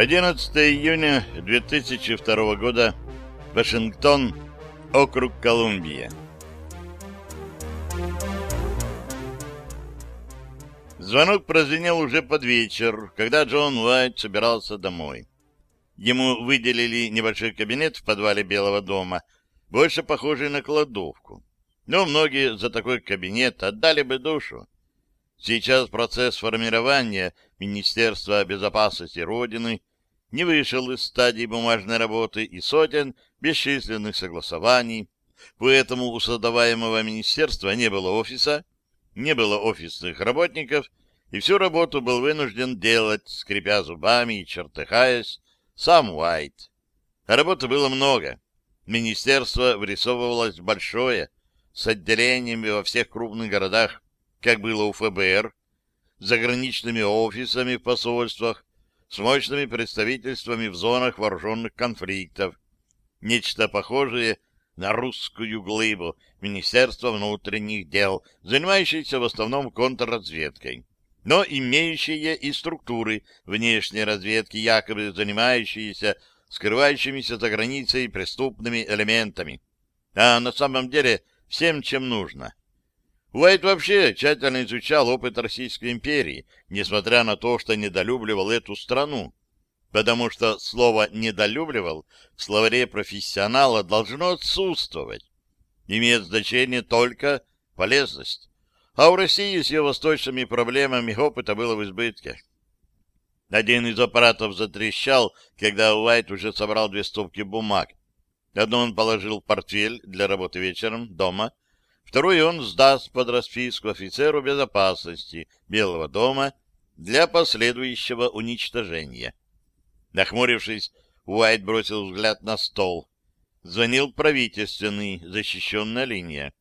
11 июня 2002 года. Вашингтон, округ Колумбия. Звонок прозвенел уже под вечер, когда Джон Уайт собирался домой. Ему выделили небольшой кабинет в подвале Белого дома, больше похожий на кладовку. Но многие за такой кабинет отдали бы душу. Сейчас процесс формирования Министерства безопасности Родины не вышел из стадии бумажной работы и сотен бесчисленных согласований, поэтому у создаваемого министерства не было офиса, не было офисных работников, и всю работу был вынужден делать, скрипя зубами и чертыхаясь, сам Уайт. работы было много. Министерство вырисовывалось большое, с отделениями во всех крупных городах, как было у ФБР, заграничными офисами в посольствах, с мощными представительствами в зонах вооруженных конфликтов. Нечто похожее на русскую глыбу Министерства внутренних дел, занимающееся в основном контрразведкой, но имеющие и структуры внешней разведки, якобы занимающиеся скрывающимися за границей преступными элементами. А на самом деле всем, чем нужно. Уайт вообще тщательно изучал опыт Российской империи, несмотря на то, что недолюбливал эту страну. Потому что слово «недолюбливал» в словаре профессионала должно отсутствовать. Имеет значение только полезность. А у России с ее восточными проблемами опыта было в избытке. Один из аппаратов затрещал, когда Уайт уже собрал две стопки бумаг. Одну он положил в портфель для работы вечером дома, Второй он сдаст под расписку офицеру безопасности Белого дома для последующего уничтожения. Нахмурившись, Уайт бросил взгляд на стол. Звонил правительственный, защищенная линия.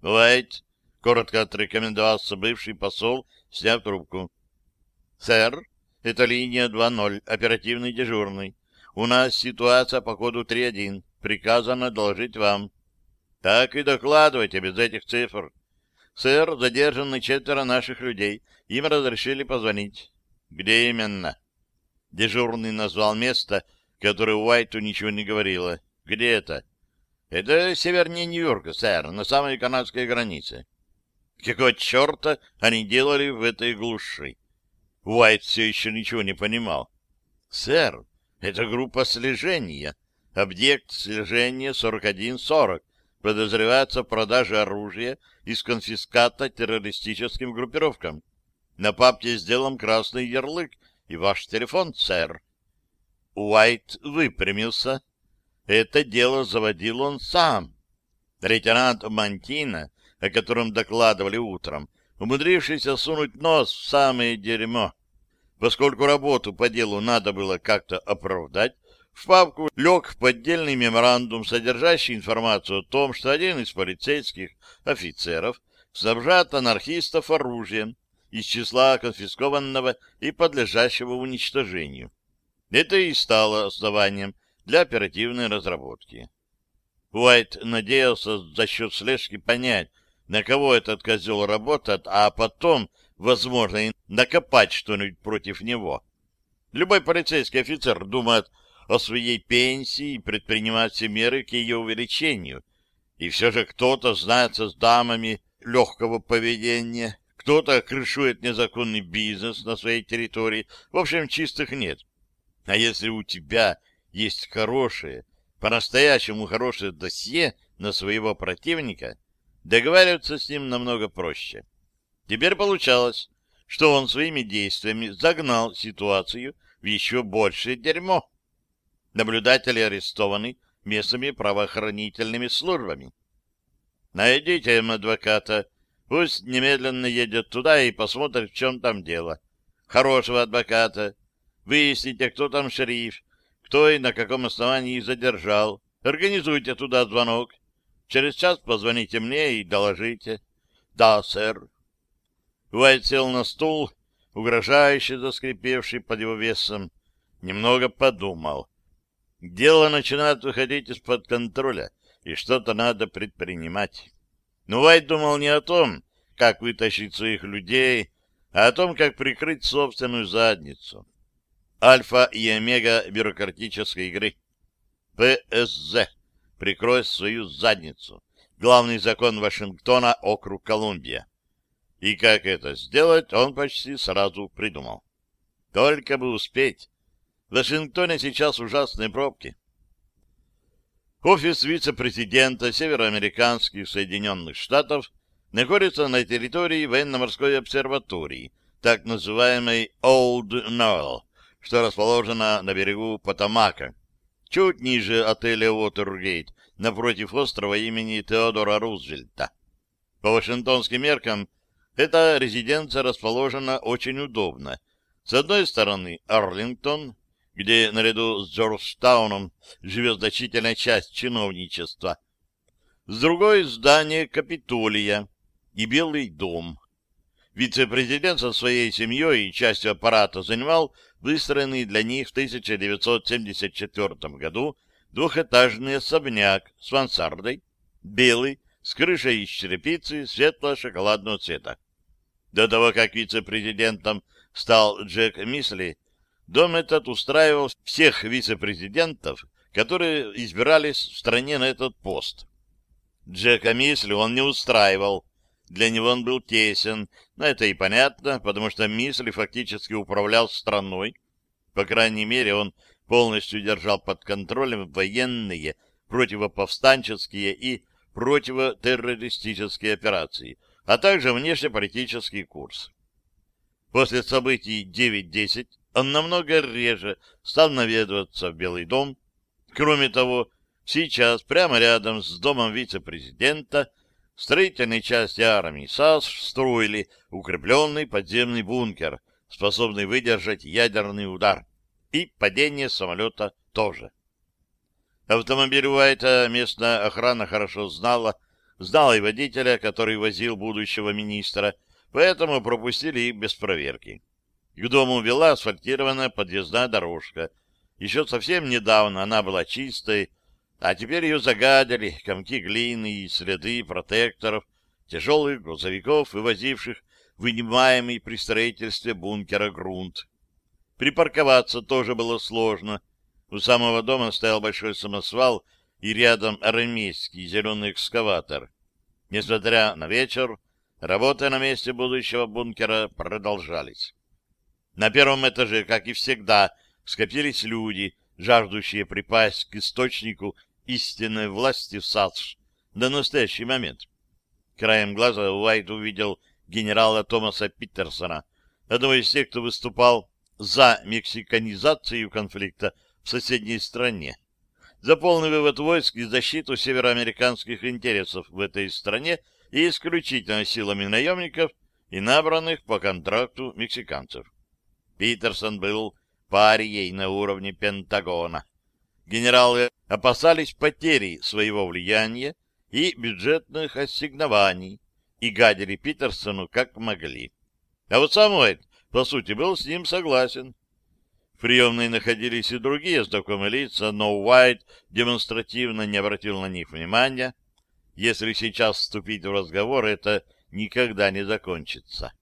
«Уайт», — коротко отрекомендовался бывший посол, сняв трубку. «Сэр, это линия 2.0, оперативный дежурный. У нас ситуация по коду 3.1. Приказано доложить вам». Так и докладывайте без этих цифр. Сэр, задержаны четверо наших людей. Им разрешили позвонить. Где именно? Дежурный назвал место, которое Уайту ничего не говорило. Где это? Это севернее Нью-Йорка, сэр, на самой канадской границе. Какого черта они делали в этой глуши? Уайт все еще ничего не понимал. Сэр, это группа слежения. Объект слежения 4140 подозревается в продаже оружия из конфиската террористическим группировкам. На папке сделан красный ярлык и ваш телефон, сэр. Уайт выпрямился. Это дело заводил он сам. Лейтенант Мантина, о котором докладывали утром, умудрившийся сунуть нос в самое дерьмо. Поскольку работу по делу надо было как-то оправдать, в папку лег поддельный меморандум, содержащий информацию о том, что один из полицейских офицеров снабжает анархистов оружием из числа конфискованного и подлежащего уничтожению. Это и стало основанием для оперативной разработки. Уайт надеялся за счет слежки понять, на кого этот козел работает, а потом, возможно, и накопать что-нибудь против него. Любой полицейский офицер думает о своей пенсии и предпринимать все меры к ее увеличению. И все же кто-то знается с дамами легкого поведения, кто-то крышует незаконный бизнес на своей территории. В общем, чистых нет. А если у тебя есть хорошее, по-настоящему хорошее досье на своего противника, договариваться с ним намного проще. Теперь получалось, что он своими действиями загнал ситуацию в еще большее дерьмо. Наблюдатели арестованы местными правоохранительными службами. Найдите им адвоката. Пусть немедленно едет туда и посмотрит, в чем там дело. Хорошего адвоката. Выясните, кто там шериф, кто и на каком основании задержал. Организуйте туда звонок. Через час позвоните мне и доложите. Да, сэр. Уайт сел на стул, угрожающе заскрипевший под его весом. Немного подумал. Дело начинает выходить из-под контроля, и что-то надо предпринимать. Но Вайт думал не о том, как вытащить своих людей, а о том, как прикрыть собственную задницу. альфа и омега бюрократической игры. ПСЗ. Прикрой свою задницу. Главный закон Вашингтона, округ Колумбия. И как это сделать, он почти сразу придумал. Только бы успеть. В Вашингтоне сейчас ужасные пробки. Офис вице-президента североамериканских Соединенных Штатов находится на территории военно-морской обсерватории, так называемой Old Knoll, что расположена на берегу Потамака, чуть ниже отеля Уотергейт, напротив острова имени Теодора Рузвельта. По вашингтонским меркам, эта резиденция расположена очень удобно. С одной стороны Арлингтон, где наряду с Джорджтауном живет значительная часть чиновничества. С другой — здание Капитолия и Белый дом. Вице-президент со своей семьей и частью аппарата занимал выстроенный для них в 1974 году двухэтажный особняк с мансардой, белый, с крышей из черепицы светло-шоколадного цвета. До того, как вице-президентом стал Джек Мисли, дом этот устраивал всех вице-президентов, которые избирались в стране на этот пост. Джека Мисли он не устраивал, для него он был тесен, но это и понятно, потому что Мисли фактически управлял страной. По крайней мере, он полностью держал под контролем военные, противоповстанческие и противотеррористические операции, а также внешнеполитический курс. После событий 9-10 он намного реже стал наведываться в Белый дом. Кроме того, сейчас прямо рядом с домом вице-президента строительной части армии САС строили укрепленный подземный бункер, способный выдержать ядерный удар, и падение самолета тоже. Автомобиль Уайта местная охрана хорошо знала, знала и водителя, который возил будущего министра, поэтому пропустили их без проверки. К дому вела асфальтированная подъездная дорожка. Еще совсем недавно она была чистой, а теперь ее загадили комки глины и следы протекторов, тяжелых грузовиков, вывозивших вынимаемый при строительстве бункера грунт. Припарковаться тоже было сложно. У самого дома стоял большой самосвал и рядом армейский зеленый экскаватор. Несмотря на вечер, работы на месте будущего бункера продолжались. На первом этаже, как и всегда, скопились люди, жаждущие припасть к источнику истинной власти в САДШ до настоящий момент. Краем глаза Уайт увидел генерала Томаса Питерсона, одного из тех, кто выступал за мексиканизацию конфликта в соседней стране, за полный вывод войск и защиту североамериканских интересов в этой стране и исключительно силами наемников и набранных по контракту мексиканцев. Питерсон был парией на уровне Пентагона. Генералы опасались потери своего влияния и бюджетных ассигнований и гадили Питерсону как могли. А вот сам Уайт, по сути, был с ним согласен. В приемной находились и другие знакомые лица, но Уайт демонстративно не обратил на них внимания. Если сейчас вступить в разговор, это никогда не закончится.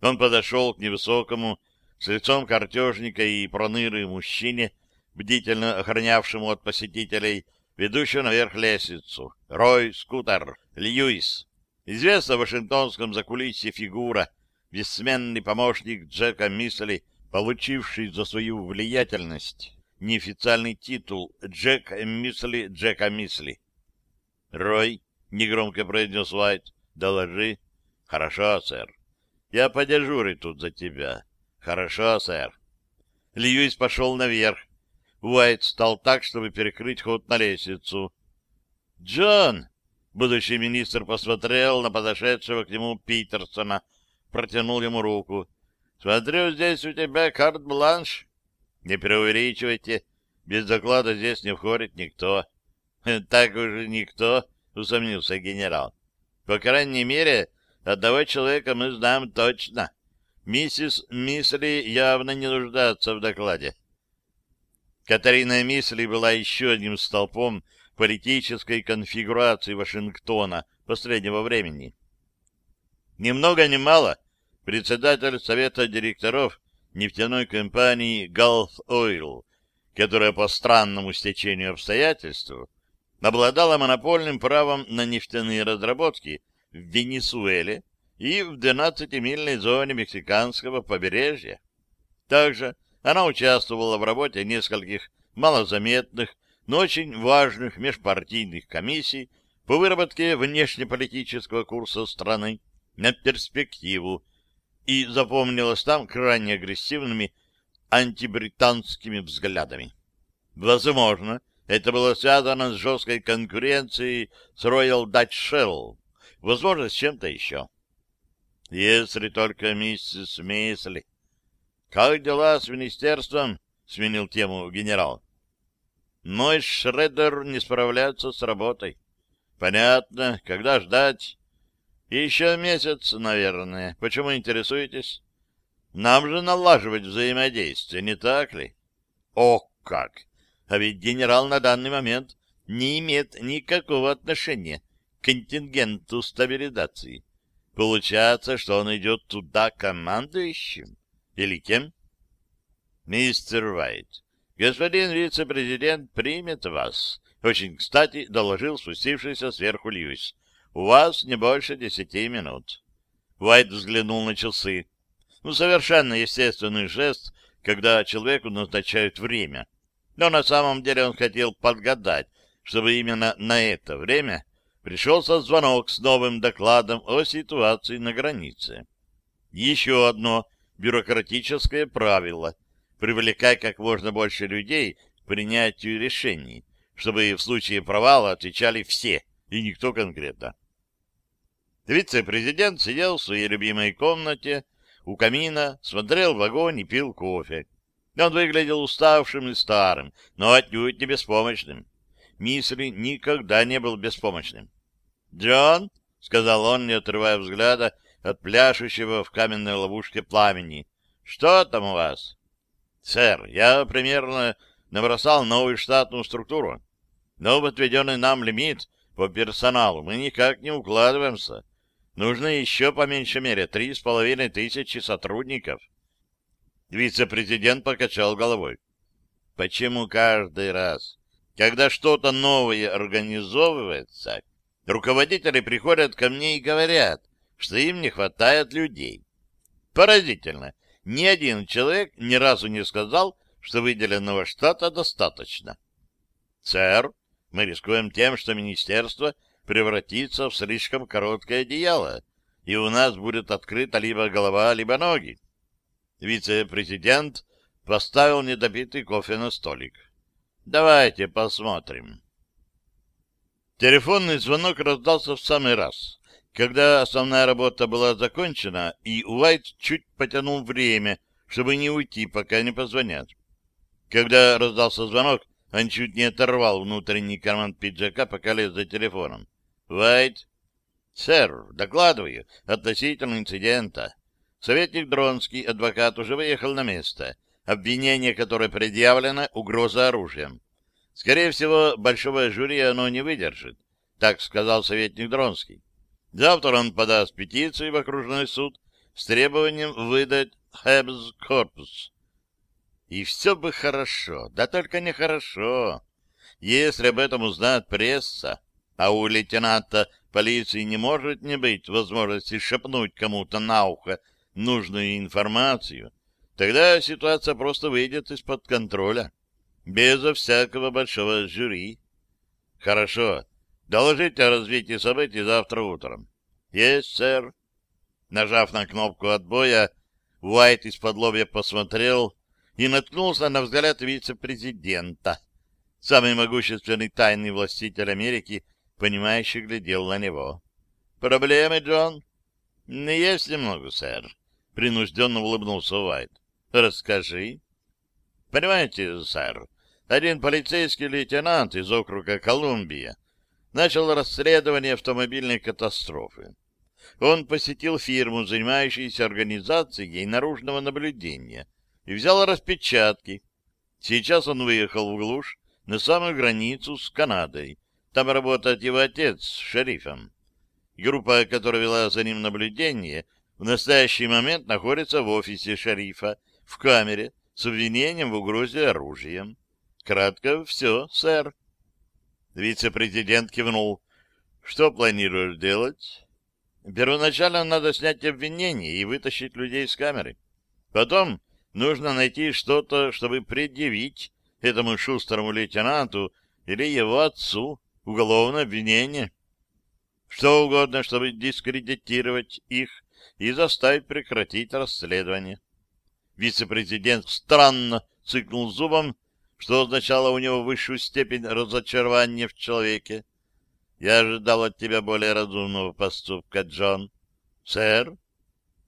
Он подошел к невысокому, с лицом картежника и проныры мужчине, бдительно охранявшему от посетителей, ведущую наверх лестницу. Рой Скутер, Льюис. Известна в вашингтонском закулисье фигура, бессменный помощник Джека Мисли, получивший за свою влиятельность неофициальный титул Джек Мисли Джека Мисли. «Рой», — негромко произнес Уайт, — «доложи». «Хорошо, сэр. Я подежурю тут за тебя». «Хорошо, сэр». Льюис пошел наверх. Уайт стал так, чтобы перекрыть ход на лестницу. «Джон!» — будущий министр посмотрел на подошедшего к нему Питерсона, протянул ему руку. «Смотрю, здесь у тебя карт-бланш. Не преувеличивайте, без доклада здесь не входит никто». «Так уже никто», — усомнился генерал. «По крайней мере, одного человека мы знаем точно». Миссис Мисли явно не нуждается в докладе. Катарина Мисли была еще одним столпом политической конфигурации Вашингтона последнего времени. Ни много ни мало председатель Совета директоров нефтяной компании Gulf Oil, которая по странному стечению обстоятельств обладала монопольным правом на нефтяные разработки в Венесуэле и в 12-мильной зоне мексиканского побережья. Также она участвовала в работе нескольких малозаметных, но очень важных межпартийных комиссий по выработке внешнеполитического курса страны на перспективу и запомнилась там крайне агрессивными антибританскими взглядами. Возможно, это было связано с жесткой конкуренцией с Royal Dutch Shell, возможно, с чем-то еще. Если только миссис Мисли. Как дела с министерством? Сменил тему генерал. Мой Шредер не справляется с работой. Понятно. Когда ждать? Еще месяц, наверное. Почему интересуетесь? Нам же налаживать взаимодействие, не так ли? О, как! А ведь генерал на данный момент не имеет никакого отношения к контингенту стабилизации. Получается, что он идет туда командующим? Или кем? Мистер Уайт, господин вице-президент примет вас. Очень кстати доложил спустившийся сверху Льюис. У вас не больше десяти минут. Уайт взглянул на часы. Ну, совершенно естественный жест, когда человеку назначают время. Но на самом деле он хотел подгадать, чтобы именно на это время пришелся звонок с новым докладом о ситуации на границе. Еще одно бюрократическое правило — привлекай как можно больше людей к принятию решений, чтобы в случае провала отвечали все, и никто конкретно. Вице-президент сидел в своей любимой комнате у камина, смотрел в огонь и пил кофе. Он выглядел уставшим и старым, но отнюдь не беспомощным. Мисли никогда не был беспомощным. «Джон», — сказал он, не отрывая взгляда от пляшущего в каменной ловушке пламени, — «что там у вас?» «Сэр, я примерно набросал новую штатную структуру, но в отведенный нам лимит по персоналу мы никак не укладываемся. Нужно еще по меньшей мере три с половиной тысячи сотрудников. Вице-президент покачал головой. Почему каждый раз, когда что-то новое организовывается, руководители приходят ко мне и говорят, что им не хватает людей? Поразительно. Ни один человек ни разу не сказал, что выделенного штата достаточно. Сэр, мы рискуем тем, что министерство превратится в слишком короткое одеяло, и у нас будет открыта либо голова, либо ноги. Вице-президент поставил недопитый кофе на столик. Давайте посмотрим. Телефонный звонок раздался в самый раз, когда основная работа была закончена, и Уайт чуть потянул время, чтобы не уйти, пока не позвонят. Когда раздался звонок, он чуть не оторвал внутренний карман пиджака, пока лез за телефоном. Вайт. Сэр, докладываю относительно инцидента. Советник Дронский, адвокат, уже выехал на место. Обвинение, которое предъявлено, угроза оружием. Скорее всего, большого жюри оно не выдержит, так сказал советник Дронский. Завтра он подаст петицию в окружной суд с требованием выдать Хэбс Корпус. И все бы хорошо, да только нехорошо. Если об этом узнает пресса, а у лейтенанта полиции не может не быть возможности шепнуть кому-то на ухо нужную информацию, тогда ситуация просто выйдет из-под контроля, безо всякого большого жюри. Хорошо. Доложите о развитии событий завтра утром. Есть, сэр. Нажав на кнопку отбоя, Уайт из-под лобья посмотрел и наткнулся на взгляд вице-президента. Самый могущественный тайный властитель Америки — понимающе глядел на него. «Проблемы, Джон?» «Есть немного, сэр», — принужденно улыбнулся Уайт. «Расскажи». «Понимаете, сэр, один полицейский лейтенант из округа Колумбия начал расследование автомобильной катастрофы. Он посетил фирму, занимающуюся организацией наружного наблюдения, и взял распечатки. Сейчас он выехал в глушь на самую границу с Канадой, там работает его отец с шерифом. Группа, которая вела за ним наблюдение, в настоящий момент находится в офисе шерифа в камере с обвинением в угрозе оружием. Кратко все, сэр. Вице-президент кивнул. Что планируешь делать? Первоначально надо снять обвинение и вытащить людей из камеры. Потом нужно найти что-то, чтобы предъявить этому шустрому лейтенанту или его отцу уголовное обвинение. Что угодно, чтобы дискредитировать их и заставить прекратить расследование. Вице-президент странно цыкнул зубом, что означало у него высшую степень разочарования в человеке. Я ожидал от тебя более разумного поступка, Джон. Сэр,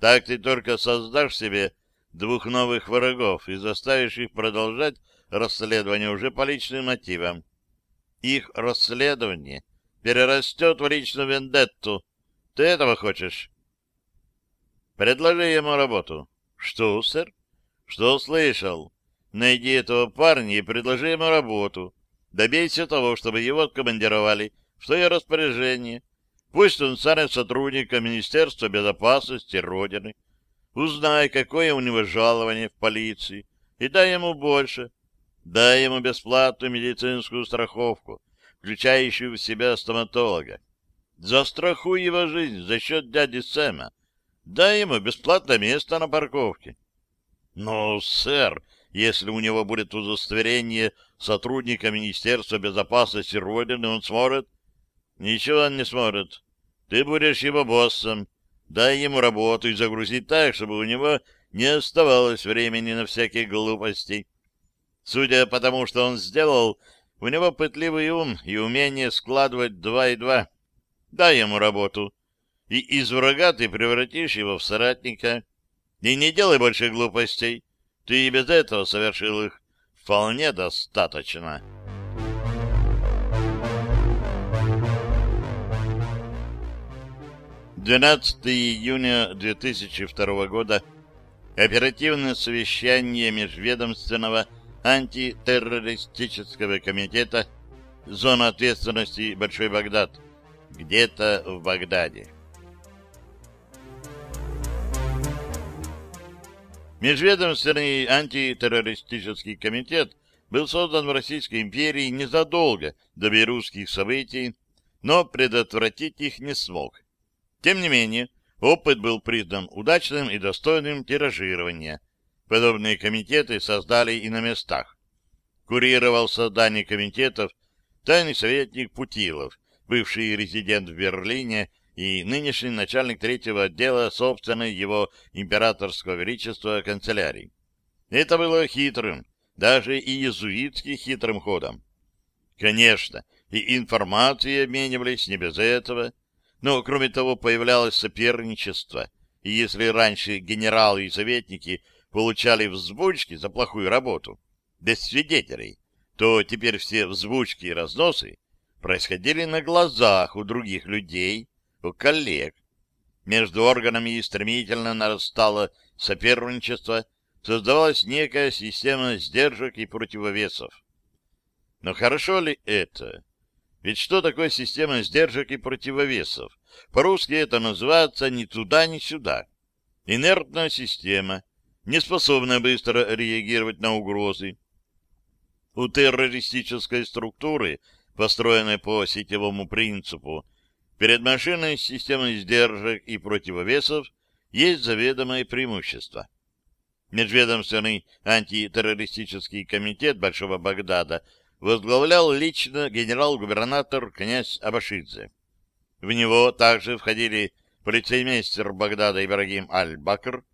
так ты только создашь себе двух новых врагов и заставишь их продолжать расследование уже по личным мотивам. Их расследование перерастет в личную вендетту. Ты этого хочешь? Предложи ему работу. Что, сэр? Что слышал? Найди этого парня и предложи ему работу. Добейся того, чтобы его откомандировали в свое распоряжение. Пусть он станет сотрудником Министерства безопасности Родины. Узнай, какое у него жалование в полиции, и дай ему больше. Дай ему бесплатную медицинскую страховку, включающую в себя стоматолога. Застрахуй его жизнь за счет дяди Сэма. Дай ему бесплатное место на парковке. Но, сэр, если у него будет удостоверение сотрудника Министерства безопасности Родины, он сможет... Ничего он не сможет. Ты будешь его боссом. Дай ему работу и загрузи так, чтобы у него не оставалось времени на всякие глупости. Судя по тому, что он сделал, у него пытливый ум и умение складывать два и два. Дай ему работу, и из врага ты превратишь его в соратника. И не делай больше глупостей. Ты и без этого совершил их вполне достаточно. Двенадцатое июня 2002 года. Оперативное совещание межведомственного антитеррористического комитета зона ответственности Большой Багдад, где-то в Багдаде. Межведомственный антитеррористический комитет был создан в Российской империи незадолго до бейрутских событий, но предотвратить их не смог. Тем не менее, опыт был признан удачным и достойным тиражирования – Подобные комитеты создали и на местах. Курировал создание комитетов тайный советник Путилов, бывший резидент в Берлине и нынешний начальник третьего отдела собственной его императорского величества канцелярии. Это было хитрым, даже и иезуитски хитрым ходом. Конечно, и информацией обменивались не без этого, но, кроме того, появлялось соперничество, и если раньше генералы и советники получали взбучки за плохую работу, без свидетелей, то теперь все взбучки и разносы происходили на глазах у других людей, у коллег. Между органами стремительно нарастало соперничество, создавалась некая система сдержек и противовесов. Но хорошо ли это? Ведь что такое система сдержек и противовесов? По-русски это называется ни туда, ни сюда. Инертная система, не способная быстро реагировать на угрозы. У террористической структуры, построенной по сетевому принципу, перед машиной с системой сдержек и противовесов есть заведомое преимущество. Межведомственный антитеррористический комитет Большого Багдада возглавлял лично генерал-губернатор князь Абашидзе. В него также входили полицеймейстер Багдада Ибрагим Аль-Бакр,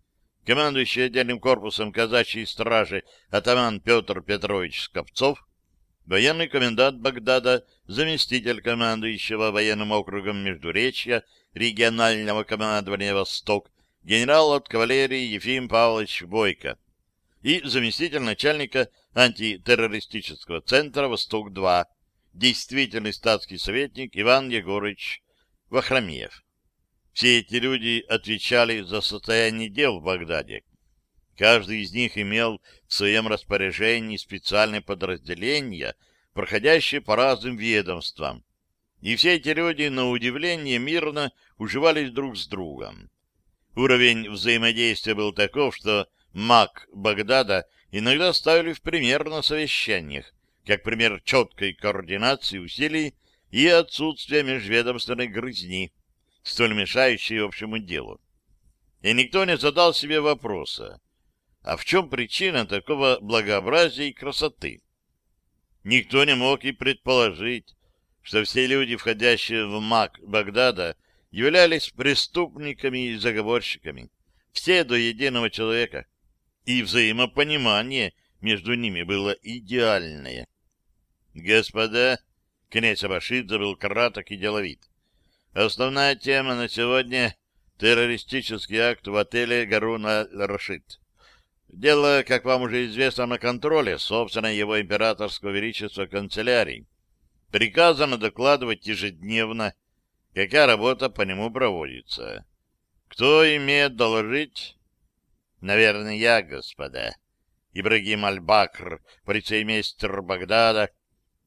командующий отдельным корпусом казачьей стражи атаман Петр Петрович Скопцов, военный комендант Багдада, заместитель командующего военным округом Междуречья регионального командования «Восток», генерал от кавалерии Ефим Павлович Бойко и заместитель начальника антитеррористического центра «Восток-2», действительный статский советник Иван Егорович Вахрамиев. Все эти люди отвечали за состояние дел в Багдаде. Каждый из них имел в своем распоряжении специальные подразделения, проходящие по разным ведомствам. И все эти люди, на удивление, мирно уживались друг с другом. Уровень взаимодействия был таков, что маг Багдада иногда ставили в пример на совещаниях, как пример четкой координации усилий и отсутствия межведомственной грызни, столь мешающей общему делу. И никто не задал себе вопроса, а в чем причина такого благообразия и красоты? Никто не мог и предположить, что все люди, входящие в МАК Багдада, являлись преступниками и заговорщиками, все до единого человека, и взаимопонимание между ними было идеальное. «Господа», — князь Абашидзе был краток и деловит, — «основная тема на сегодня — террористический акт в отеле Гаруна Рашид. Дело, как вам уже известно, на контроле, собственно, его императорского величества канцелярии. Приказано докладывать ежедневно, какая работа по нему проводится. Кто имеет доложить? Наверное, я, господа. Ибрагим Аль-Бакр, полицеймейстер Багдада,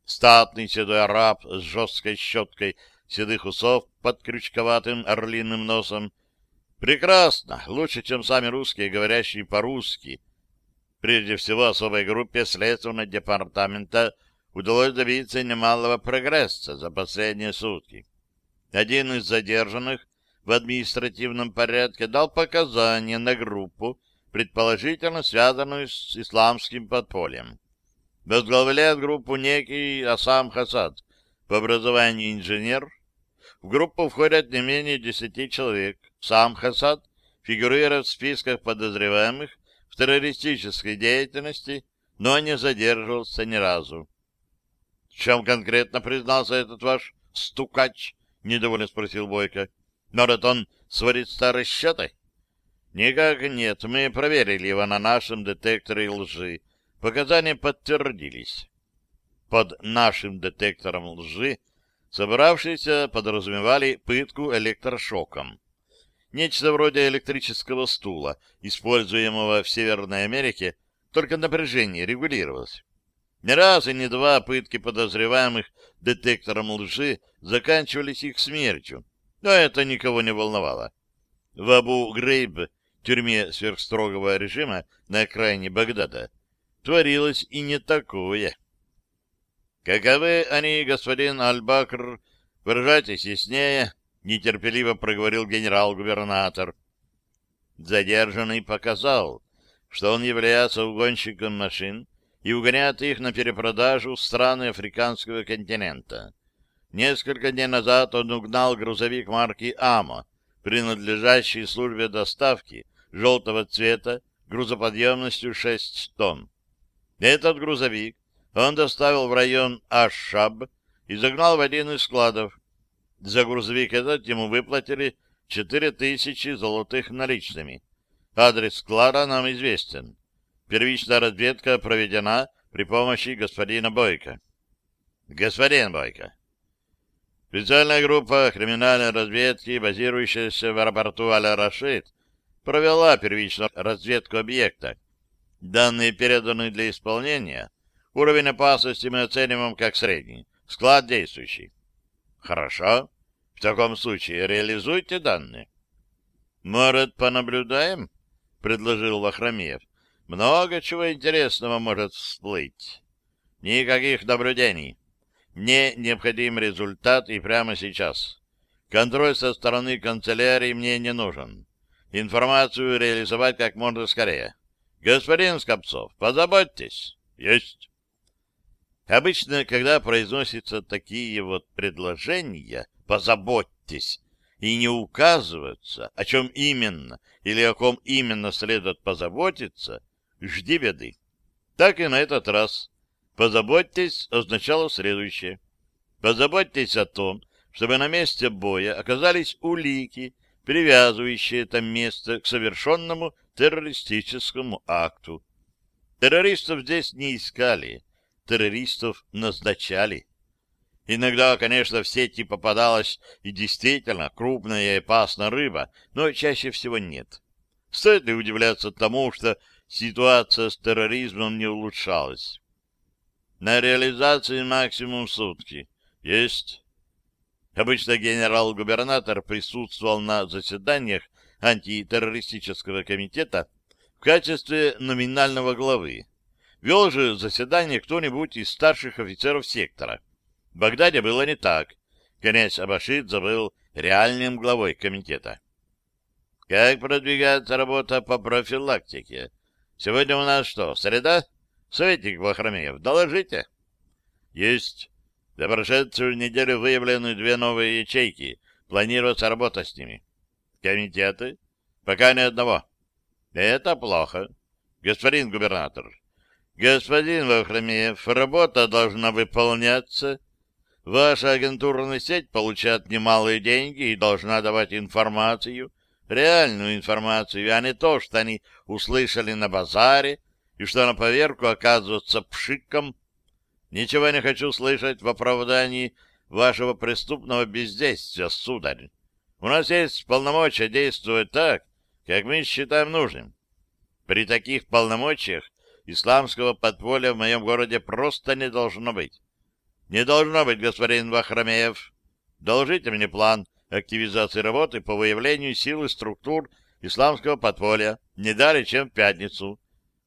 статный седой араб с жесткой щеткой седых усов под крючковатым орлиным носом, Прекрасно, лучше, чем сами русские, говорящие по-русски. Прежде всего, особой группе Следственного департамента удалось добиться немалого прогресса за последние сутки. Один из задержанных в административном порядке дал показания на группу, предположительно связанную с исламским подпольем. Возглавляет группу некий Асам Хасад, по образованию инженер. В группу входят не менее десяти человек. Сам Хасад фигурирует в списках подозреваемых в террористической деятельности, но не задерживался ни разу. — В чем конкретно признался этот ваш стукач? — недовольно спросил Бойко. — Может, он сводит старые счеты? — Никак нет. Мы проверили его на нашем детекторе лжи. Показания подтвердились. Под нашим детектором лжи собравшиеся подразумевали пытку электрошоком нечто вроде электрического стула, используемого в Северной Америке, только напряжение регулировалось. Ни раз ни два пытки подозреваемых детектором лжи заканчивались их смертью, но это никого не волновало. В Абу-Грейб, тюрьме сверхстрогого режима на окраине Багдада, творилось и не такое. Каковы они, господин Аль-Бакр, выражайтесь яснее, — нетерпеливо проговорил генерал-губернатор. Задержанный показал, что он является угонщиком машин и угоняет их на перепродажу в страны африканского континента. Несколько дней назад он угнал грузовик марки «Амо», принадлежащий службе доставки желтого цвета грузоподъемностью 6 тонн. Этот грузовик он доставил в район Ашшаб и загнал в один из складов, за грузовик этот ему выплатили четыре тысячи золотых наличными. Адрес склада нам известен. Первичная разведка проведена при помощи господина Бойко. Господин Бойко. Специальная группа криминальной разведки, базирующаяся в аэропорту Аль-Рашид, провела первичную разведку объекта. Данные переданы для исполнения. Уровень опасности мы оцениваем как средний. Склад действующий. Хорошо. В таком случае реализуйте данные. Может, понаблюдаем? Предложил Вахрамеев. Много чего интересного может всплыть. Никаких наблюдений. Мне необходим результат и прямо сейчас. Контроль со стороны канцелярии мне не нужен. Информацию реализовать как можно скорее. Господин Скопцов, позаботьтесь. Есть. Обычно, когда произносятся такие вот предложения, позаботьтесь, и не указываются, о чем именно или о ком именно следует позаботиться, жди беды. Так и на этот раз. Позаботьтесь означало следующее. Позаботьтесь о том, чтобы на месте боя оказались улики, привязывающие это место к совершенному террористическому акту. Террористов здесь не искали, террористов назначали. Иногда, конечно, в сети попадалась и действительно крупная и опасная рыба, но чаще всего нет. Стоит ли удивляться тому, что ситуация с терроризмом не улучшалась? На реализации максимум сутки. Есть. Обычно генерал-губернатор присутствовал на заседаниях антитеррористического комитета, в качестве номинального главы. Вел же заседание кто-нибудь из старших офицеров сектора. В Багдаде было не так. Князь Абашидзе был реальным главой комитета. Как продвигается работа по профилактике? Сегодня у нас что, среда? Советник Вахромеев, доложите. Есть. За прошедшую неделю выявлены две новые ячейки. Планируется работа с ними. Комитеты? Пока ни одного. Это плохо. Господин губернатор. Господин Вахромеев, работа должна выполняться. Ваша агентурная сеть получает немалые деньги и должна давать информацию, реальную информацию, а не то, что они услышали на базаре и что на поверку оказывается пшиком. Ничего не хочу слышать в оправдании вашего преступного бездействия, сударь. У нас есть полномочия действовать так, как мы считаем нужным. При таких полномочиях исламского подполья в моем городе просто не должно быть. Не должно быть, господин Вахрамеев. Доложите мне план активизации работы по выявлению сил и структур исламского подполья не далее, чем в пятницу.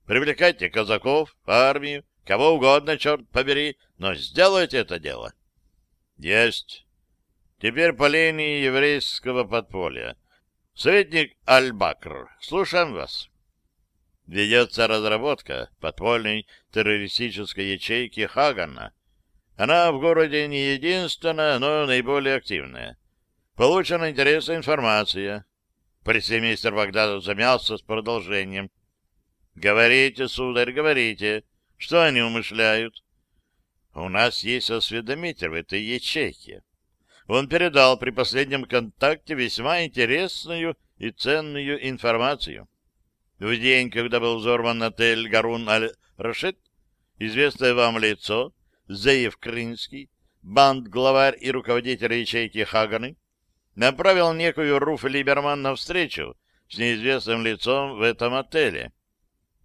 Привлекайте казаков, армию, кого угодно, черт побери, но сделайте это дело. Есть. Теперь по линии еврейского подполья. Советник Аль-Бакр, слушаем вас. Ведется разработка подпольной террористической ячейки Хагана. Она в городе не единственная, но наиболее активная. Получена интересная информация. Полицеймейстер Багдадов замялся с продолжением. «Говорите, сударь, говорите. Что они умышляют?» «У нас есть осведомитель в этой ячейке он передал при последнем контакте весьма интересную и ценную информацию. В день, когда был взорван отель «Гарун Аль-Рашид», известное вам лицо, Зеев Кринский, банд-главарь и руководитель ячейки Хаганы, направил некую Руф Либерман на встречу с неизвестным лицом в этом отеле.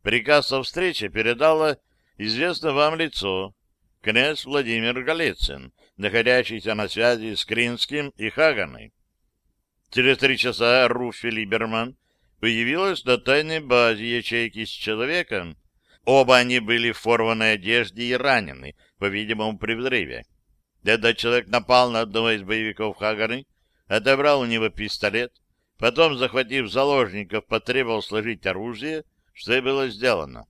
Приказ о встрече передало известное вам лицо, князь Владимир Голецин, находящийся на связи с Кринским и Хаганой. Через три часа Руфи Либерман появилась на тайной базе ячейки с человеком. Оба они были в порванной одежде и ранены, по-видимому, при взрыве. Этот человек напал на одного из боевиков Хаганы, отобрал у него пистолет, потом, захватив заложников, потребовал сложить оружие, что и было сделано.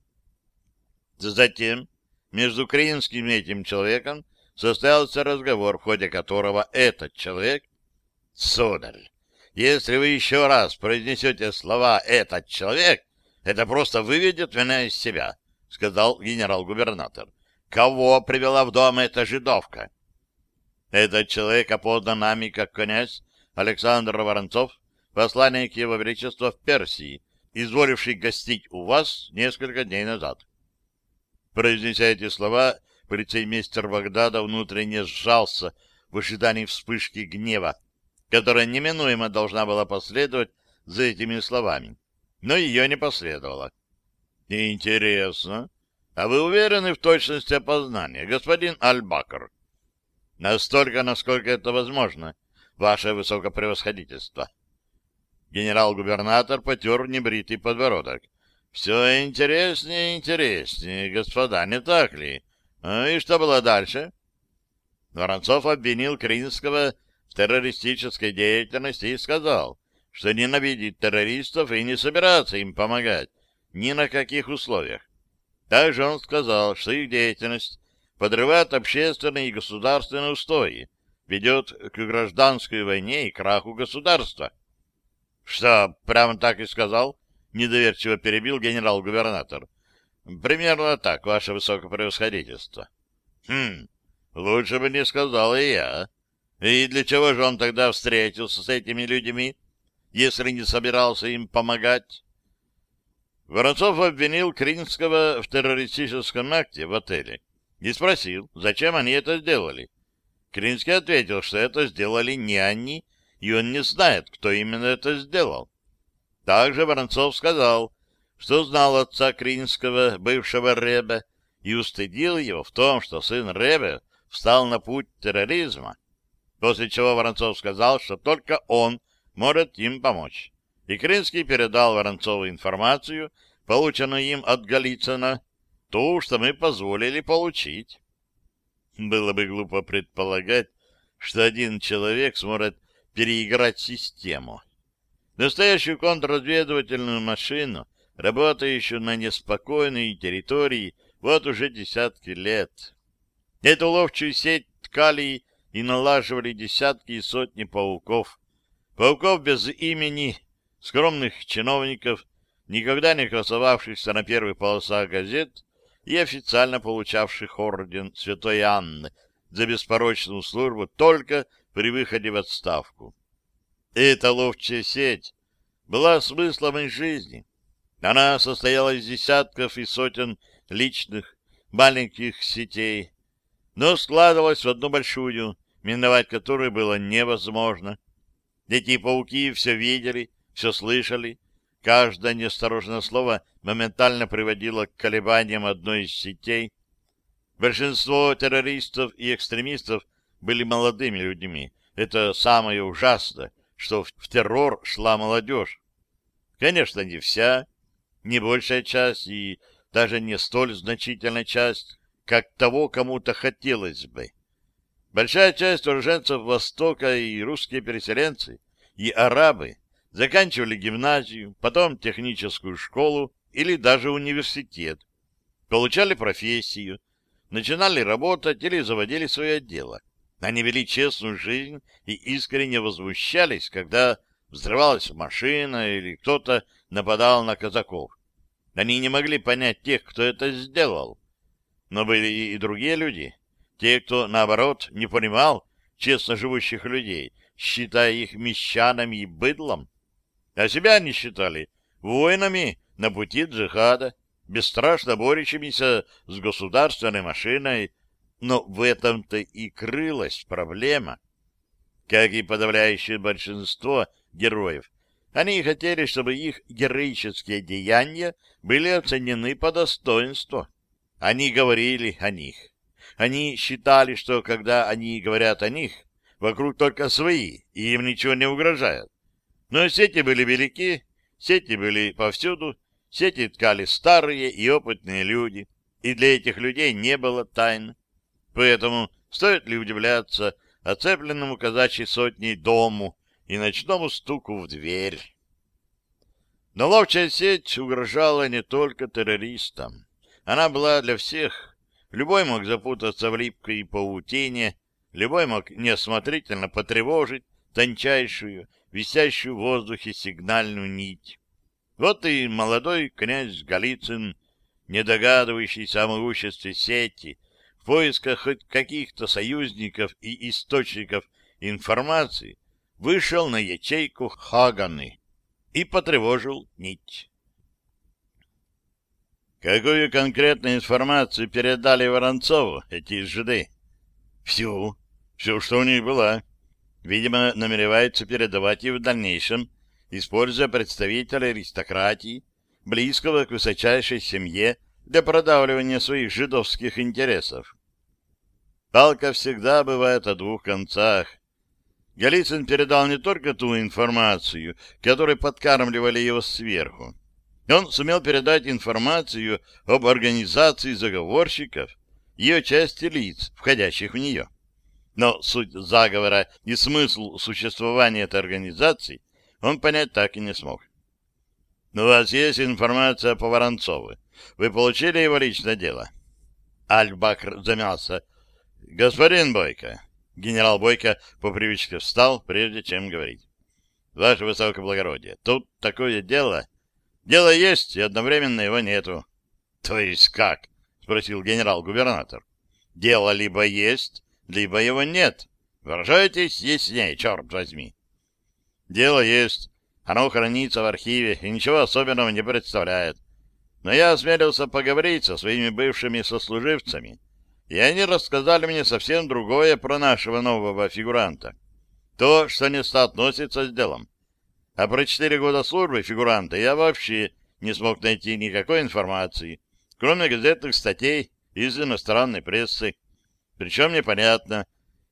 Затем между украинским этим человеком состоялся разговор, в ходе которого этот человек... Сударь, если вы еще раз произнесете слова «этот человек», это просто выведет меня из себя, — сказал генерал-губернатор. Кого привела в дом эта жидовка? Этот человек опознан нами как князь Александр Воронцов, посланник Его Величества в Персии, изволивший гостить у вас несколько дней назад. Произнеся эти слова, полицеймейстер Багдада внутренне сжался в ожидании вспышки гнева, которая неминуемо должна была последовать за этими словами. Но ее не последовало. Интересно. А вы уверены в точности опознания, господин Аль-Бакр? Настолько, насколько это возможно, ваше высокопревосходительство. Генерал-губернатор потер небритый подбородок. Все интереснее и интереснее, господа, не так ли? А и что было дальше? Воронцов обвинил Кринского террористической деятельности и сказал, что ненавидит террористов и не собирается им помогать ни на каких условиях. Также он сказал, что их деятельность подрывает общественные и государственные устои, ведет к гражданской войне и краху государства. — Что, прямо так и сказал? — недоверчиво перебил генерал-губернатор. Примерно так, ваше высокопревосходительство. Хм, лучше бы не сказал и я. И для чего же он тогда встретился с этими людьми, если не собирался им помогать? Воронцов обвинил Кринского в террористическом акте в отеле и спросил, зачем они это сделали. Кринский ответил, что это сделали не они, и он не знает, кто именно это сделал. Также Воронцов сказал, что знал отца Кринского, бывшего Ребе, и устыдил его в том, что сын Ребе встал на путь терроризма, после чего Воронцов сказал, что только он может им помочь. И Кринский передал Воронцову информацию, полученную им от Голицына, то, что мы позволили получить. Было бы глупо предполагать, что один человек сможет переиграть систему. Настоящую контрразведывательную машину, работающую на неспокойной территории вот уже десятки лет. Эту ловчую сеть ткали и налаживали десятки и сотни пауков. Пауков без имени, скромных чиновников, никогда не красовавшихся на первых полосах газет и официально получавших орден Святой Анны за беспорочную службу только при выходе в отставку. Эта ловчая сеть была смыслом их жизни. Она состояла из десятков и сотен личных, маленьких сетей, но складывалась в одну большую, миновать которую было невозможно. Эти пауки все видели, все слышали, каждое неосторожное слово моментально приводило к колебаниям одной из сетей. Большинство террористов и экстремистов были молодыми людьми. Это самое ужасное, что в террор шла молодежь. Конечно, не вся, не большая часть и даже не столь значительная часть, как того кому-то хотелось бы. Большая часть уроженцев Востока и русские переселенцы, и арабы заканчивали гимназию, потом техническую школу или даже университет, получали профессию, начинали работать или заводили свое дело. Они вели честную жизнь и искренне возмущались, когда взрывалась машина или кто-то нападал на казаков. Они не могли понять тех, кто это сделал. Но были и другие люди, те, кто, наоборот, не понимал честно живущих людей, считая их мещанами и быдлом. А себя они считали воинами на пути джихада, бесстрашно борющимися с государственной машиной, но в этом-то и крылась проблема. Как и подавляющее большинство героев, они хотели, чтобы их героические деяния были оценены по достоинству. Они говорили о них. Они считали, что когда они говорят о них, вокруг только свои, и им ничего не угрожает. Но сети были велики, сети были повсюду, сети ткали старые и опытные люди, и для этих людей не было тайн. Поэтому стоит ли удивляться оцепленному казачьей сотней дому и ночному стуку в дверь? Но ловчая сеть угрожала не только террористам. Она была для всех. Любой мог запутаться в липкой паутине, любой мог неосмотрительно потревожить тончайшую, висящую в воздухе сигнальную нить. Вот и молодой князь Голицын, не догадывающийся о могуществе сети, в поисках хоть каких-то союзников и источников информации, вышел на ячейку Хаганы и потревожил нить. Какую конкретную информацию передали Воронцову эти жиды? Всю. Все, что у них было. Видимо, намереваются передавать и в дальнейшем, используя представителей аристократии, близкого к высочайшей семье, для продавливания своих жидовских интересов. Палка всегда бывает о двух концах. Голицын передал не только ту информацию, которой подкармливали его сверху, он сумел передать информацию об организации заговорщиков и о части лиц, входящих в нее. Но суть заговора и смысл существования этой организации он понять так и не смог. «У вас есть информация по Воронцову. Вы получили его личное дело?» Альбакр замялся. «Господин Бойко». Генерал Бойко по привычке встал, прежде чем говорить. «Ваше высокоблагородие, тут такое дело...» Дело есть, и одновременно его нету. — То есть как? — спросил генерал-губернатор. — Дело либо есть, либо его нет. Выражайтесь яснее, черт возьми. — Дело есть. Оно хранится в архиве и ничего особенного не представляет. Но я осмелился поговорить со своими бывшими сослуживцами, и они рассказали мне совсем другое про нашего нового фигуранта. То, что не соотносится с делом. А про четыре года службы фигуранта я вообще не смог найти никакой информации, кроме газетных статей из иностранной прессы. Причем непонятно,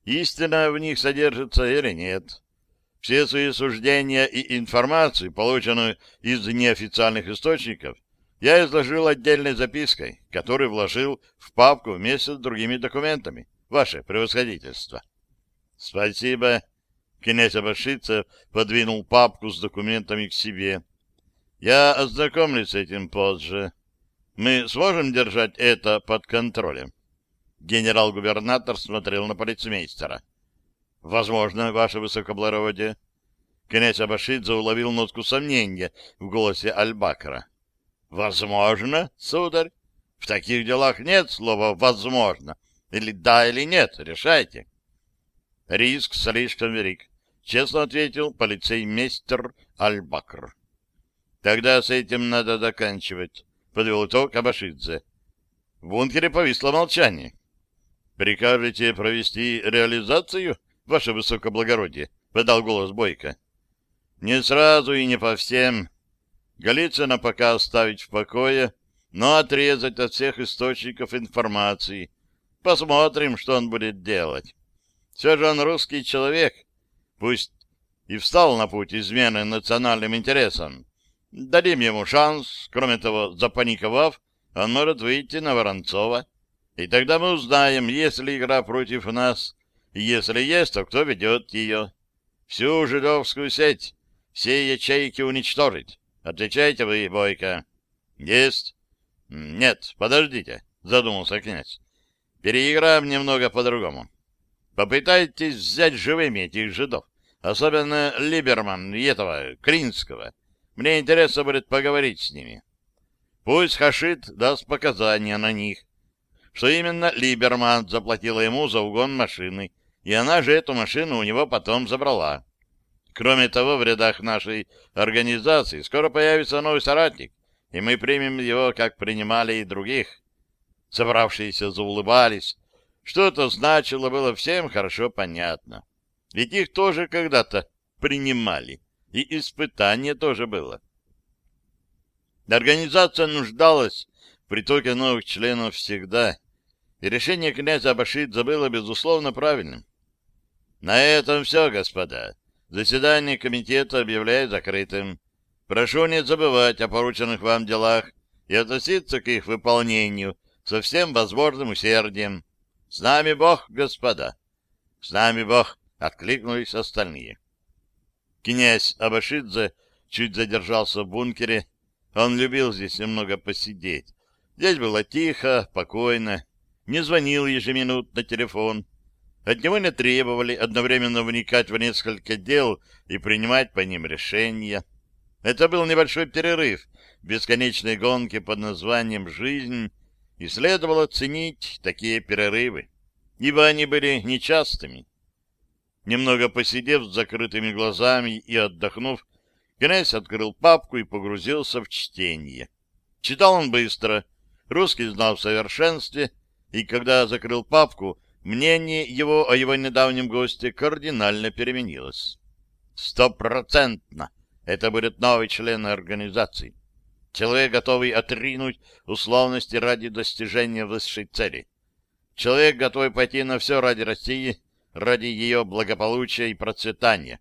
истина в них содержится или нет. Все свои суждения и информацию, полученную из неофициальных источников, я изложил отдельной запиской, которую вложил в папку вместе с другими документами. Ваше превосходительство. Спасибо. Князь Абашица подвинул папку с документами к себе. Я ознакомлюсь с этим позже. Мы сможем держать это под контролем? Генерал-губернатор смотрел на полицмейстера. — Возможно, ваше высокоблагородие. Князь Абашидзе уловил нотку сомнения в голосе Альбакара. — Возможно, сударь. В таких делах нет слова «возможно». Или да, или нет, решайте. Риск слишком велик, честно ответил полицеймейстер Альбакр. Тогда с этим надо заканчивать, подвел итог Абашидзе. В бункере повисло молчание. Прикажете провести реализацию, ваше высокоблагородие? Подал голос Бойко. Не сразу и не по всем. Голицына пока оставить в покое, но отрезать от всех источников информации. Посмотрим, что он будет делать. Все же он русский человек, пусть и встал на путь измены национальным интересам. Дадим ему шанс, кроме того, запаниковав, он может выйти на Воронцова. И тогда мы узнаем, есть ли игра против нас, и если есть, то кто ведет ее. Всю жидовскую сеть, все ячейки уничтожить. Отвечайте вы, Бойко. Есть. Нет, подождите, задумался князь. Переиграем немного по-другому. Попытайтесь взять живыми этих жидов, особенно Либерман и этого, Кринского. Мне интересно будет поговорить с ними. Пусть Хашид даст показания на них, что именно Либерман заплатила ему за угон машины, и она же эту машину у него потом забрала. Кроме того, в рядах нашей организации скоро появится новый соратник, и мы примем его, как принимали и других. Собравшиеся заулыбались. Что это значило, было всем хорошо понятно. Ведь их тоже когда-то принимали, и испытание тоже было. Организация нуждалась притоке новых членов всегда, и решение князя Абашидзе было, безусловно, правильным. На этом все, господа. Заседание комитета объявляю закрытым. Прошу не забывать о порученных вам делах и относиться к их выполнению со всем возможным усердием. С нами Бог, господа. С нами Бог, откликнулись остальные. Князь Абашидзе чуть задержался в бункере. Он любил здесь немного посидеть, Здесь было тихо, спокойно, не звонил ежеминут на телефон. От него не требовали одновременно вникать в несколько дел и принимать по ним решения. Это был небольшой перерыв бесконечной гонке под названием «Жизнь», и следовало ценить такие перерывы, ибо они были нечастыми. Немного посидев с закрытыми глазами и отдохнув, князь открыл папку и погрузился в чтение. Читал он быстро, Русский знал в совершенстве, и когда закрыл папку, мнение его о его недавнем госте кардинально переменилось. Стопроцентно это будет новый член организации. Человек, готовый отринуть условности ради достижения высшей цели. Человек, готовый пойти на все ради России, ради ее благополучия и процветания.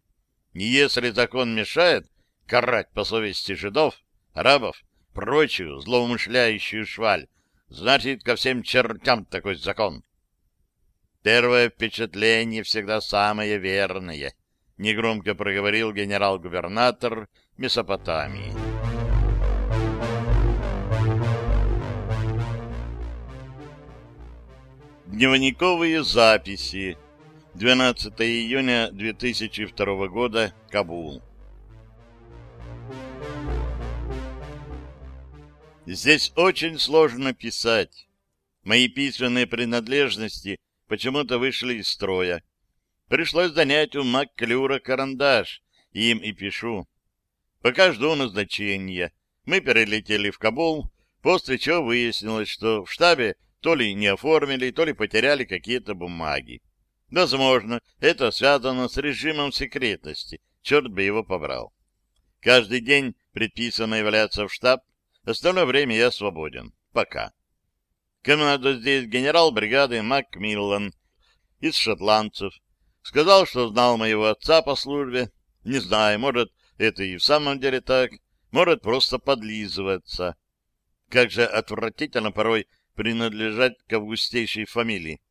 И если закон мешает карать по совести жидов, арабов, прочую злоумышляющую шваль, значит, ко всем чертям такой закон. Первое впечатление всегда самое верное, негромко проговорил генерал-губернатор Месопотамии. Дневниковые записи. 12 июня 2002 года. Кабул. Здесь очень сложно писать. Мои письменные принадлежности почему-то вышли из строя. Пришлось занять у Макклюра карандаш, им и пишу. Пока жду назначения. Мы перелетели в Кабул, после чего выяснилось, что в штабе то ли не оформили, то ли потеряли какие-то бумаги. Возможно, это связано с режимом секретности. Черт бы его побрал. Каждый день предписано являться в штаб, Остальное время я свободен. Пока. Командует здесь генерал бригады Макмиллан из шотландцев. Сказал, что знал моего отца по службе. Не знаю, может, это и в самом деле так, может, просто подлизываться. Как же отвратительно порой принадлежать к августейшей фамилии.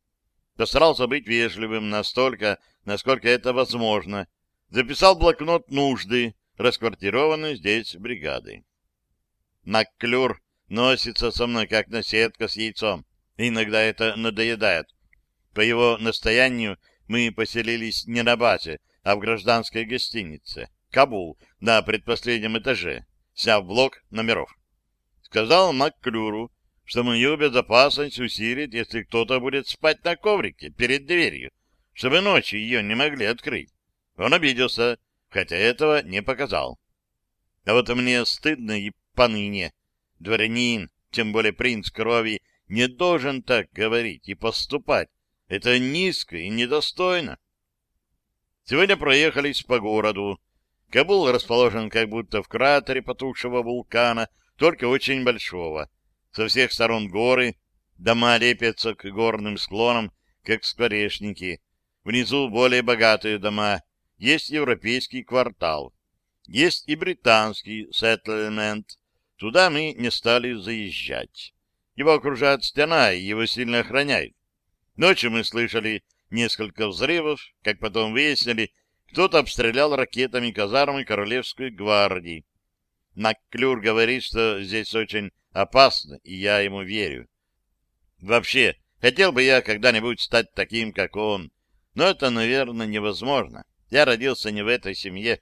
Постарался быть вежливым настолько, насколько это возможно. Записал блокнот нужды, расквартированной здесь бригады. Макклюр носится со мной, как наседка с яйцом. Иногда это надоедает. По его настоянию мы поселились не на базе, а в гражданской гостинице. Кабул, на предпоследнем этаже, сняв блок номеров. Сказал Макклюру, что мою безопасность усилит, если кто-то будет спать на коврике перед дверью, чтобы ночью ее не могли открыть. Он обиделся, хотя этого не показал. А вот мне стыдно и поныне. Дворянин, тем более принц крови, не должен так говорить и поступать. Это низко и недостойно. Сегодня проехались по городу. Кабул расположен как будто в кратере потухшего вулкана, только очень большого. Со всех сторон горы, дома лепятся к горным склонам, как скворечники. Внизу более богатые дома, есть европейский квартал. Есть и британский сеттlemент. Туда мы не стали заезжать. Его окружает стена, и его сильно охраняют. Ночью мы слышали несколько взрывов, как потом выяснили, кто-то обстрелял ракетами казармы Королевской гвардии. Макклюр говорит, что здесь очень опасно, и я ему верю. Вообще, хотел бы я когда-нибудь стать таким, как он, но это, наверное, невозможно. Я родился не в этой семье.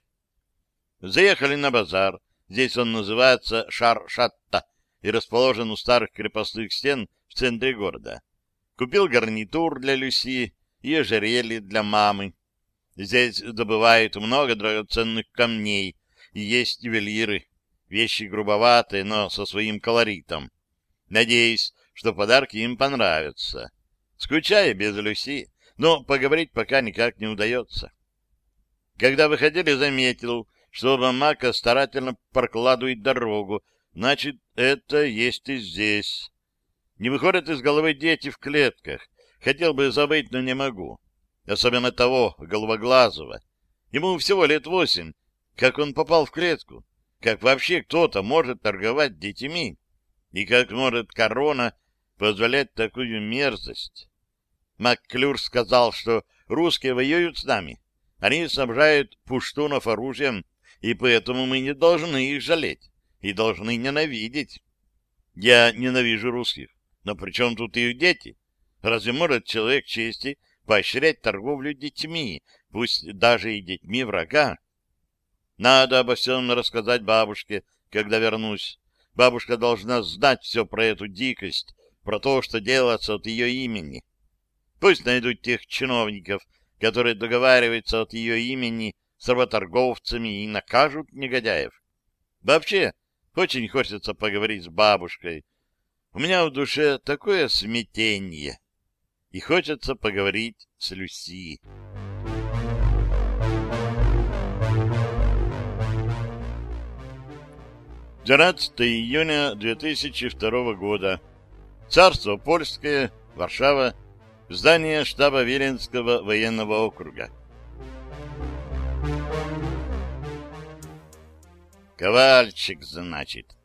Заехали на базар. Здесь он называется Шар-Шатта и расположен у старых крепостных стен в центре города. Купил гарнитур для Люси и ожерелье для мамы. Здесь добывают много драгоценных камней, и есть ювелиры, Вещи грубоватые, но со своим колоритом. Надеюсь, что подарки им понравятся. Скучаю без Люси, но поговорить пока никак не удается. Когда выходили, заметил, что оба мака старательно прокладывают дорогу. Значит, это есть и здесь. Не выходят из головы дети в клетках. Хотел бы забыть, но не могу. Особенно того, головоглазого. Ему всего лет восемь. Как он попал в клетку? Как вообще кто-то может торговать детьми, и как может корона позволять такую мерзость. Макклюр сказал, что русские воюют с нами. Они снабжают пуштунов оружием, и поэтому мы не должны их жалеть и должны ненавидеть. Я ненавижу русских, но при чем тут их дети? Разве может человек чести поощрять торговлю детьми, пусть даже и детьми врага? Надо обо всем рассказать бабушке, когда вернусь. Бабушка должна знать все про эту дикость, про то, что делается от ее имени. Пусть найдут тех чиновников, которые договариваются от ее имени с работорговцами и накажут негодяев. Вообще, очень хочется поговорить с бабушкой. У меня в душе такое смятение. И хочется поговорить с Люси. 12 июня 2002 года. Царство Польское, Варшава, здание штаба Виленского военного округа. Ковальчик, значит.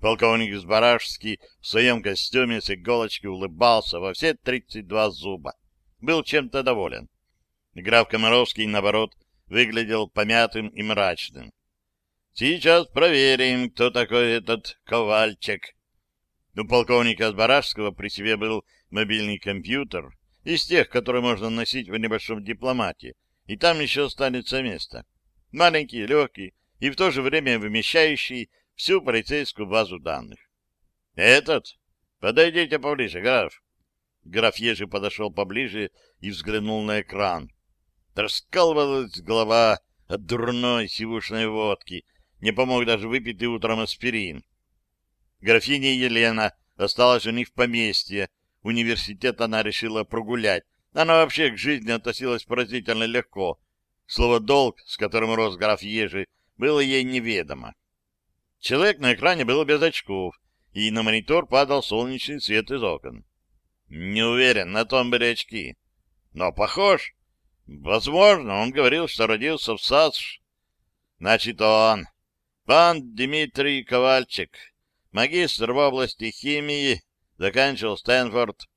Полковник Збаражский в своем костюме с иголочки улыбался во все 32 зуба. Был чем-то доволен. Граф Комаровский, наоборот, выглядел помятым и мрачным. Сейчас проверим, кто такой этот Ковальчик. У полковника Збаражского при себе был мобильный компьютер, из тех, которые можно носить в небольшом дипломате, и там еще останется место. Маленький, легкий и в то же время вмещающий всю полицейскую базу данных. «Этот? Подойдите поближе, граф». Граф Ежи подошел поближе и взглянул на экран. Раскалывалась голова от дурной сивушной водки — не помог даже выпитый утром аспирин. Графиня Елена осталась у них в поместье. Университет она решила прогулять. Она вообще к жизни относилась поразительно легко. Слово «долг», с которым рос граф Ежи, было ей неведомо. Человек на экране был без очков, и на монитор падал солнечный свет из окон. Не уверен, на том были очки. Но похож. Возможно, он говорил, что родился в САСШ. Значит, он. Пан Дмитрий Ковальчик, магистр в области химии, заканчивал Стэнфорд,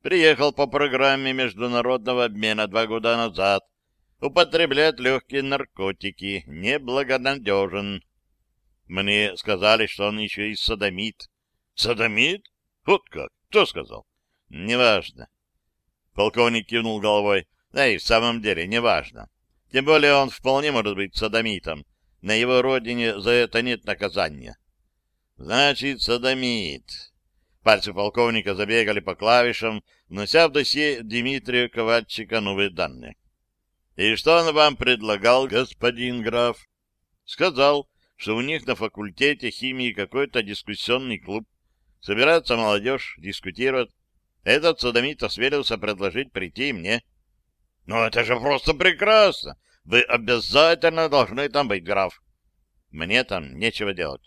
приехал по программе международного обмена два года назад, употребляет легкие наркотики, неблагонадежен. Мне сказали, что он еще и садомит. Садомит? Вот как? Кто сказал? Неважно. Полковник кивнул головой. Да и в самом деле, неважно. Тем более он вполне может быть садомитом. На его родине за это нет наказания. Значит, садомит. Пальцы полковника забегали по клавишам, внося в досье Дмитрия Ковальчика новые данные. И что он вам предлагал, господин граф? Сказал, что у них на факультете химии какой-то дискуссионный клуб. Собирается молодежь, дискутирует. Этот садомит осмелился предложить прийти мне. Ну, это же просто прекрасно! Вы обязательно должны там быть, граф. Мне там нечего делать.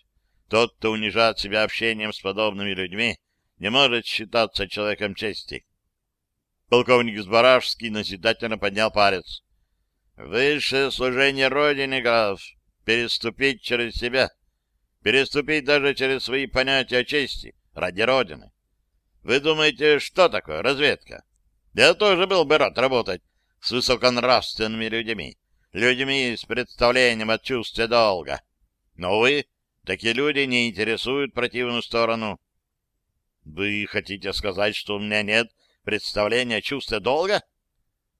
Тот, кто унижает себя общением с подобными людьми, не может считаться человеком чести. Полковник Збаражский назидательно поднял палец. Высшее служение Родине, граф, переступить через себя, переступить даже через свои понятия о чести ради Родины. Вы думаете, что такое разведка? Я тоже был бы рад работать с высоконравственными людьми, людьми с представлением о чувстве долга. Но, вы, такие люди не интересуют противную сторону. Вы хотите сказать, что у меня нет представления о чувстве долга?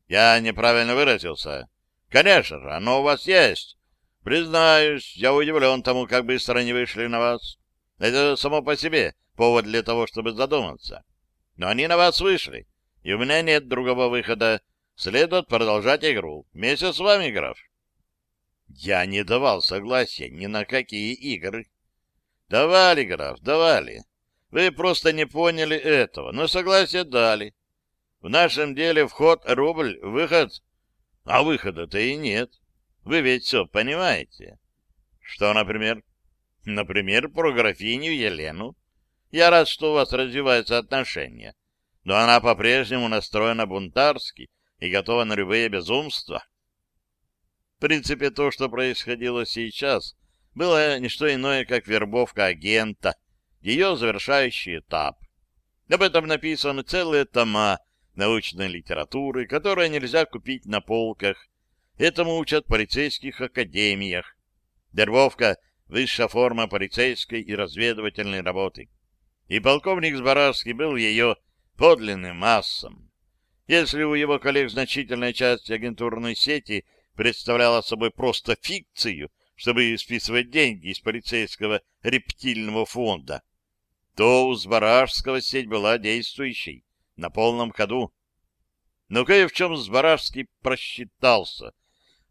Я неправильно выразился. Конечно же, оно у вас есть. Признаюсь, я удивлен тому, как быстро они вышли на вас. Это само по себе повод для того, чтобы задуматься. Но они на вас вышли, и у меня нет другого выхода. Следует продолжать игру. Вместе с вами, граф. Я не давал согласия ни на какие игры. Давали, граф, давали. Вы просто не поняли этого, но согласие дали. В нашем деле вход рубль, выход а выхода-то и нет. Вы ведь все понимаете. Что, например? Например, про графиню Елену. Я рад, что у вас развиваются отношения. Но она по-прежнему настроена бунтарски и готова на любые безумства. В принципе, то, что происходило сейчас, было не что иное, как вербовка агента, ее завершающий этап. Об этом написаны целые тома научной литературы, которую нельзя купить на полках. Этому учат в полицейских академиях. Вербовка — высшая форма полицейской и разведывательной работы. И полковник Збаравский был ее подлинным массом. Если у его коллег значительная часть агентурной сети представляла собой просто фикцию, чтобы списывать деньги из полицейского рептильного фонда, то у Збаражского сеть была действующей на полном ходу. Но кое в чем Збаражский просчитался.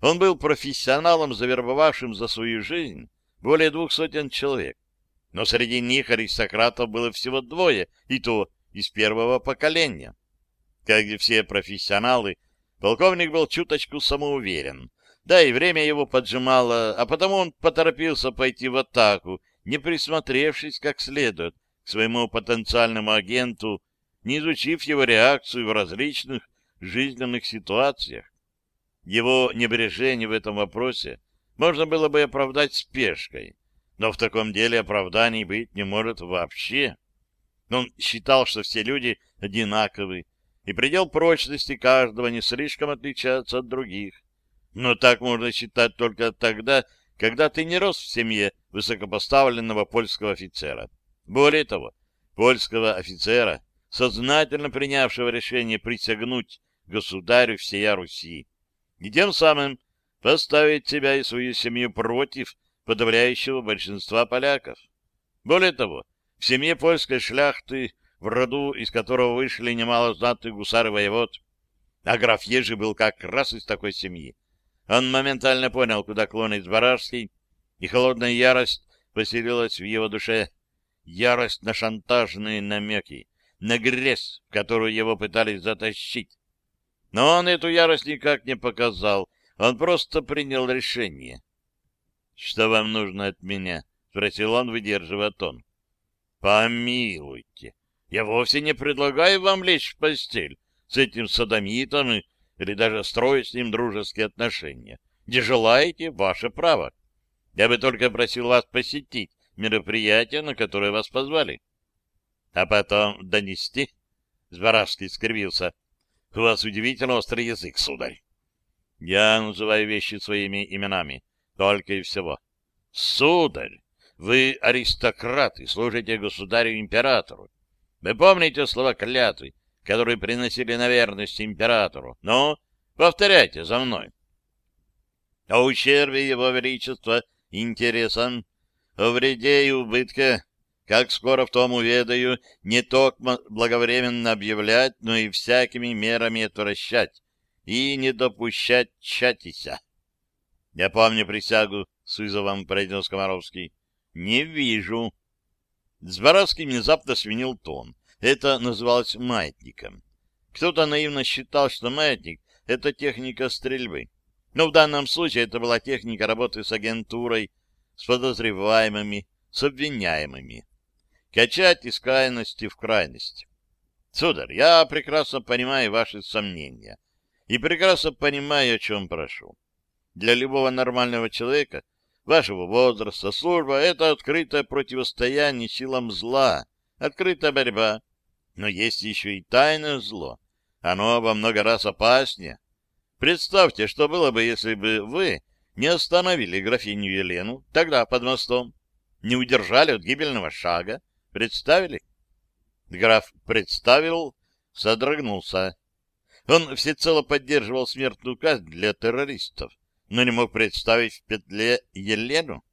Он был профессионалом, завербовавшим за свою жизнь более двух сотен человек. Но среди них аристократов было всего двое, и то из первого поколения. Как и все профессионалы, полковник был чуточку самоуверен. Да, и время его поджимало, а потому он поторопился пойти в атаку, не присмотревшись как следует к своему потенциальному агенту не изучив его реакцию в различных жизненных ситуациях. Его небрежение в этом вопросе можно было бы оправдать спешкой, но в таком деле оправданий быть не может вообще. Он считал, что все люди одинаковы, и предел прочности каждого не слишком отличается от других. Но так можно считать только тогда, когда ты не рос в семье высокопоставленного польского офицера. Более того, польского офицера, сознательно принявшего решение присягнуть государю всея Руси, и тем самым поставить себя и свою семью против подавляющего большинства поляков. Более того, в семье польской шляхты, в роду, из которого вышли немало знатных гусар и воевод, а граф Ежи был как раз из такой семьи. Он моментально понял, куда клонит Збаражский, и холодная ярость поселилась в его душе. Ярость на шантажные намеки, на грязь, в которую его пытались затащить. Но он эту ярость никак не показал, он просто принял решение. — Что вам нужно от меня? — спросил он, выдерживая тон. — Помилуйте, я вовсе не предлагаю вам лечь в постель с этим садомитом или даже строить с ним дружеские отношения. Не желаете — ваше право. Я бы только просил вас посетить мероприятие, на которое вас позвали. — А потом донести? — Збаражский скривился. — У вас удивительно острый язык, сударь. — Я называю вещи своими именами. Только и всего. — Сударь, вы аристократ и служите государю-императору. Вы помните слова клятвы, которые приносили на верность императору? Ну, повторяйте за мной. О ущербе его величества интересам, о вреде и убытке, как скоро в том уведаю, не только благовременно объявлять, но и всякими мерами отвращать и не допущать чатися. — Я помню присягу, — с вызовом произнес Комаровский. — Не вижу. Зборовский внезапно сменил тон. Это называлось маятником. Кто-то наивно считал, что маятник — это техника стрельбы. Но в данном случае это была техника работы с агентурой, с подозреваемыми, с обвиняемыми. Качать из крайности в крайность. Сударь, я прекрасно понимаю ваши сомнения и прекрасно понимаю, о чем прошу. Для любого нормального человека вашего возраста служба — это открытое противостояние силам зла, открытая борьба. Но есть еще и тайное зло. Оно во много раз опаснее. Представьте, что было бы, если бы вы не остановили графиню Елену тогда под мостом, не удержали от гибельного шага. Представили? Граф представил, содрогнулся. Он всецело поддерживал смертную казнь для террористов, но не мог представить в петле Елену.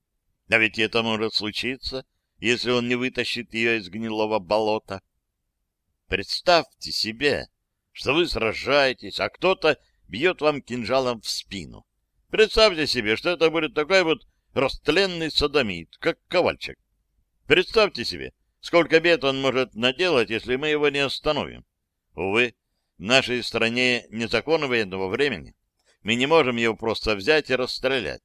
А ведь это может случиться, если он не вытащит ее из гнилого болота. Представьте себе, что вы сражаетесь, а кто-то бьет вам кинжалом в спину. Представьте себе, что это будет такой вот растленный садомит, как ковальчик. Представьте себе, сколько бед он может наделать, если мы его не остановим. Увы, в нашей стране не закон военного времени. Мы не можем его просто взять и расстрелять.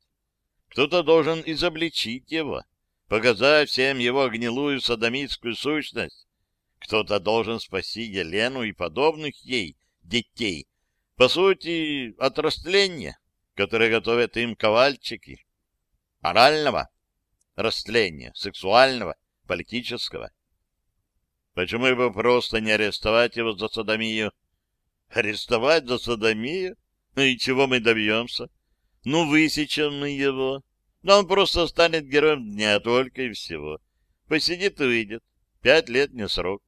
Кто-то должен изобличить его, показать всем его гнилую садомитскую сущность. Кто-то должен спасти Елену и подобных ей детей, по сути, от растления, которое готовят им ковальчики. Орального растления, сексуального, политического. Почему бы просто не арестовать его за садомию? Арестовать за садомию? Ну и чего мы добьемся? Ну, высечем мы его. Но он просто станет героем дня только и всего. Посидит и выйдет. Пять лет не срок.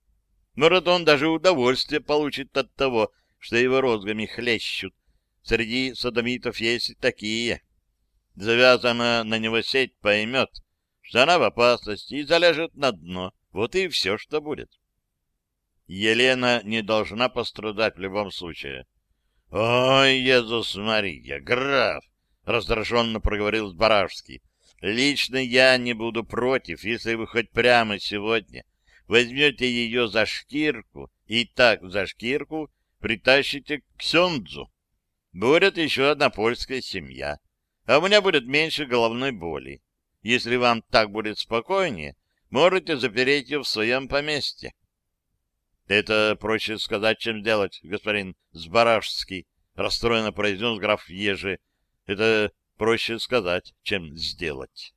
Может, он даже удовольствие получит от того, что его розгами хлещут. Среди садомитов есть и такие. Завязана на него сеть поймет, что она в опасности и залежет на дно. Вот и все, что будет. Елена не должна пострадать в любом случае. — Ой, Иисус Мария, граф! — раздраженно проговорил Збаражский. — Лично я не буду против, если вы хоть прямо сегодня возьмете ее за шкирку и так за шкирку притащите к Сёндзу. Будет еще одна польская семья, а у меня будет меньше головной боли. Если вам так будет спокойнее, можете запереть ее в своем поместье. Это проще сказать, чем сделать, господин Збаражский, расстроенно произнес граф Ежи. Это проще сказать, чем сделать.